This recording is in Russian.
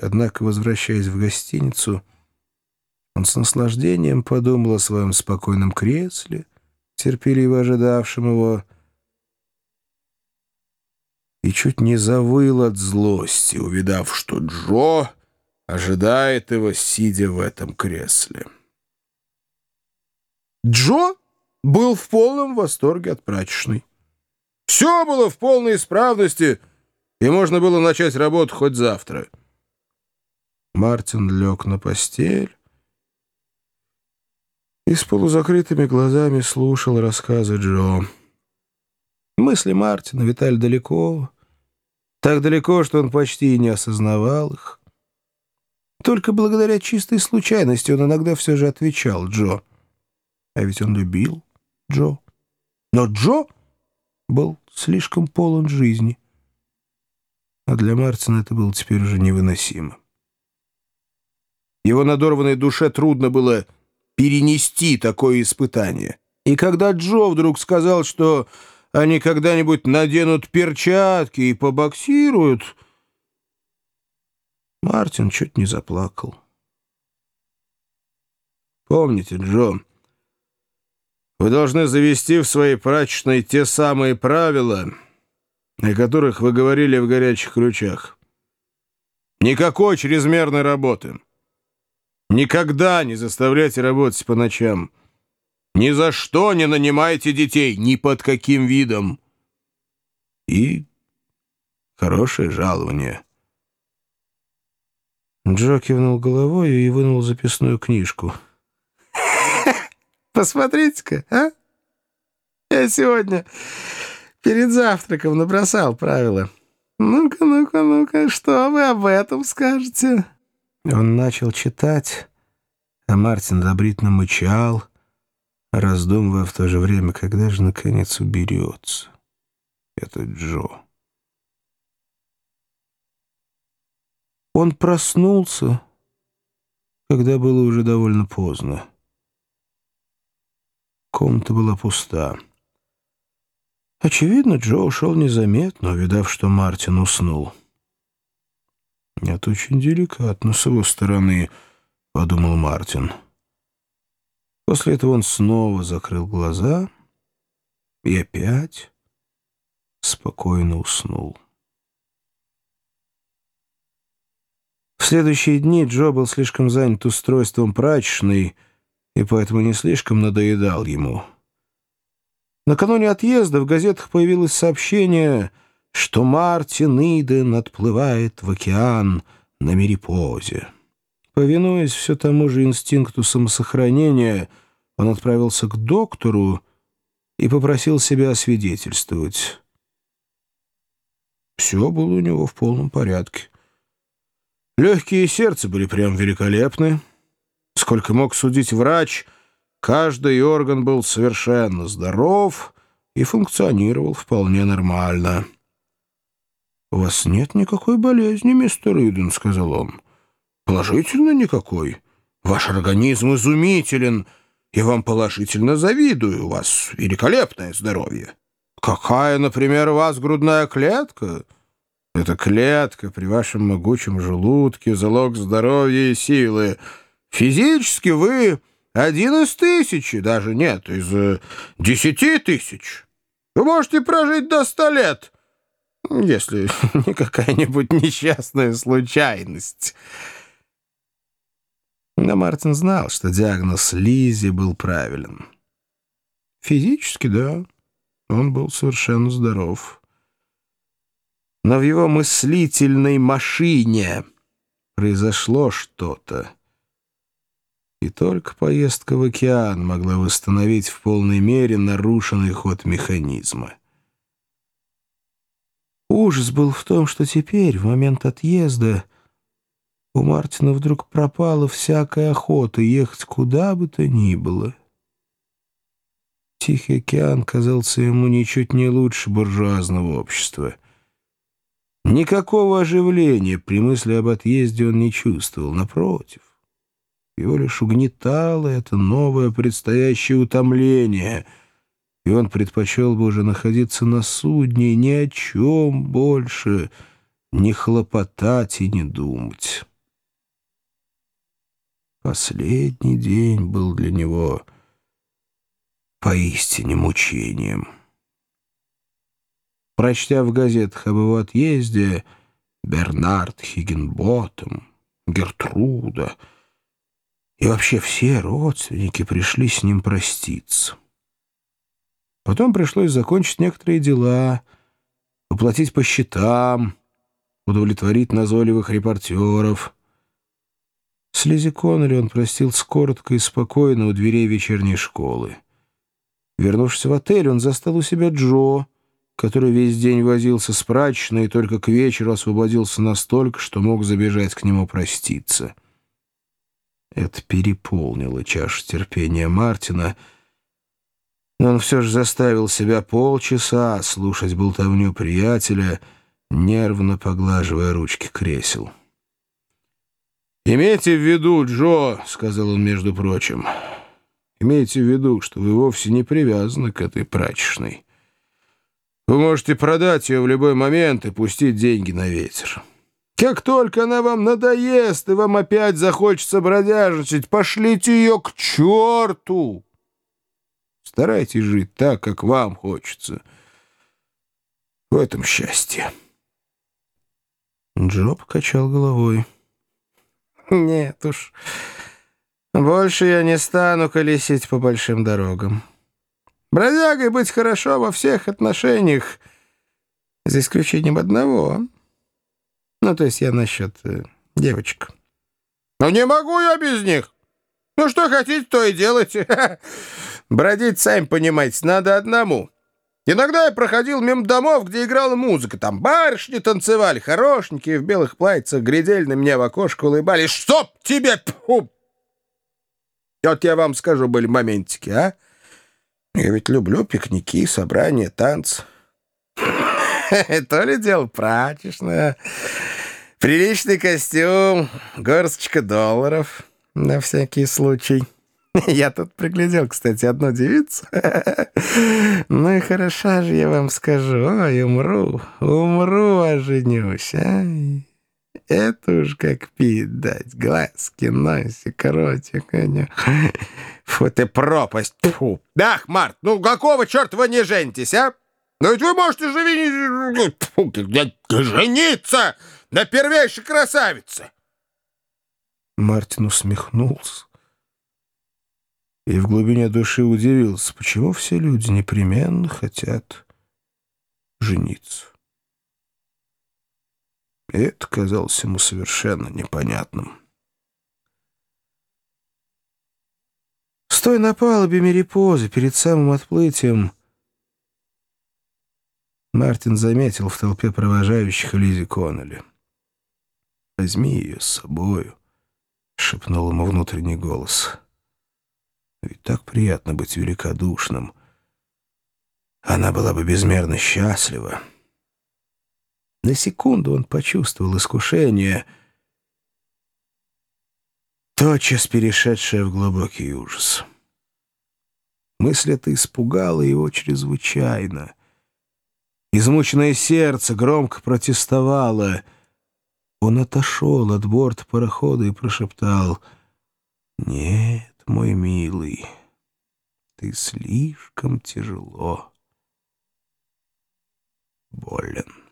Однако, возвращаясь в гостиницу, он с наслаждением подумал о своем спокойном кресле, терпеливо ожидавшем его, и чуть не завыл от злости, увидав, что Джо ожидает его, сидя в этом кресле. Джо был в полном восторге от прачечной. Все было в полной исправности, и можно было начать работу хоть завтра. Мартин лег на постель и с полузакрытыми глазами слушал рассказы Джо. Мысли Мартина витали далеко, так далеко, что он почти не осознавал их. Только благодаря чистой случайности он иногда все же отвечал Джо. А ведь он любил Джо. Но Джо был слишком полон жизни. А для Мартина это было теперь уже невыносимо. Его надорванной душе трудно было перенести такое испытание. И когда Джо вдруг сказал, что они когда-нибудь наденут перчатки и побоксируют, Мартин чуть не заплакал. Помните, Джо, вы должны завести в своей прачечной те самые правила, о которых вы говорили в горячих ключах. Никакой чрезмерной работы. Никогда не заставляйте работать по ночам. Ни за что не нанимайте детей, ни под каким видом. И хорошее жалование. Джо кивнул головой и вынул записную книжку. «Посмотрите-ка, а? Я сегодня перед завтраком набросал правила. Ну-ка, ну-ка, ну-ка, что вы об этом скажете?» Он начал читать, а Мартин добрительно мычал, раздумывая в то же время, когда же наконец уберется этот Джо. Он проснулся, когда было уже довольно поздно. Комната была пуста. Очевидно, Джо ушел незаметно, увидав, что Мартин уснул. «Это очень деликатно с его стороны», — подумал Мартин. После этого он снова закрыл глаза и опять спокойно уснул. В следующие дни Джо был слишком занят устройством прачечной и поэтому не слишком надоедал ему. Накануне отъезда в газетах появилось сообщение — что Мартин Иден отплывает в океан на Мерипозе. Повинуясь все тому же инстинкту самосохранения, он отправился к доктору и попросил себя освидетельствовать. Все было у него в полном порядке. Легкие и сердце были прям великолепны. Сколько мог судить врач, каждый орган был совершенно здоров и функционировал вполне нормально. «У вас нет никакой болезни, мистер Иден», — сказал он. «Положительно никакой. Ваш организм изумителен. Я вам положительно завидую. У вас великолепное здоровье. Какая, например, у вас грудная клетка?» «Это клетка при вашем могучем желудке, залог здоровья и силы. Физически вы один из тысячи, даже нет, из э, десяти тысяч. Вы можете прожить до ста лет» если не какая-нибудь несчастная случайность. Но Мартин знал, что диагноз Лизи был правилен. Физически, да, он был совершенно здоров. Но в его мыслительной машине произошло что-то. И только поездка в океан могла восстановить в полной мере нарушенный ход механизма. Ужас был в том, что теперь, в момент отъезда, у Мартина вдруг пропала всякая охота ехать куда бы то ни было. Тихий океан казался ему ничуть не лучше буржуазного общества. Никакого оживления при мысли об отъезде он не чувствовал, напротив. Его лишь угнетало это новое предстоящее утомление — и он предпочел бы уже находиться на судне ни о чем больше не хлопотать и не думать. Последний день был для него поистине мучением. Прочтя в газетах об его отъезде, Бернард Хиггенботом, Гертруда и вообще все родственники пришли с ним проститься. Потом пришлось закончить некоторые дела, уплатить по счетам, удовлетворить назойливых репортеров. С Лизи Коннелли он простился коротко и спокойно у дверей вечерней школы. Вернувшись в отель, он застал у себя Джо, который весь день возился с прачечной и только к вечеру освободился настолько, что мог забежать к нему проститься. Это переполнило чашу терпения Мартина, он все же заставил себя полчаса слушать болтовню приятеля, нервно поглаживая ручки кресел. «Имейте в виду, Джо», — сказал он, между прочим, — «имейте в виду, что вы вовсе не привязаны к этой прачечной. Вы можете продать ее в любой момент и пустить деньги на ветер». Как только она вам надоест, и вам опять захочется бродяжничать, пошлите ее к черту. Старайтесь жить так, как вам хочется. В этом счастье. Джо покачал головой. Нет уж, больше я не стану колесить по большим дорогам. Бродягой быть хорошо во всех отношениях, за исключением одного — ну, то есть я насчет э, девочек. Ну, не могу я без них. Ну, что хотите, то и делайте. Бродить, сами понимаете, надо одному. Иногда я проходил мимо домов, где играла музыка. Там барышни танцевали, хорошенькие в белых платьицах, глядели меня в окошко, улыбались. Чтоб тебе... Фу! Вот я вам скажу, были моментики, а? Я ведь люблю пикники, собрания, танцы. То ли дело прачечное... Приличный костюм, горсточка долларов на всякий случай. Я тут приглядел, кстати, одну девицу. Ну и хороша же, я вам скажу. Ой, умру, умру, оженюсь. А? Это уж как пить дать. Глазки, носик, ротик. Фу ты пропасть. Фу. Ах, Март, ну какого черта вы не женитесь, а? Ну ведь вы можете же жениться на первейшей красавице!» Мартин усмехнулся и в глубине души удивился, почему все люди непременно хотят жениться. И это казалось ему совершенно непонятным. Стоя на палубе Мерипозы перед самым отплытием, Мартин заметил в толпе провожающих Лизи Коннелли. «Возьми ее с собою», — шепнул ему внутренний голос. «Ведь так приятно быть великодушным. Она была бы безмерно счастлива». На секунду он почувствовал искушение, тотчас перешедшее в глубокий ужас. Мысль эта испугала его чрезвычайно. Измученное сердце громко протестовало — он отошел от борта парохода и прошептал «Нет, мой милый, ты слишком тяжело болен».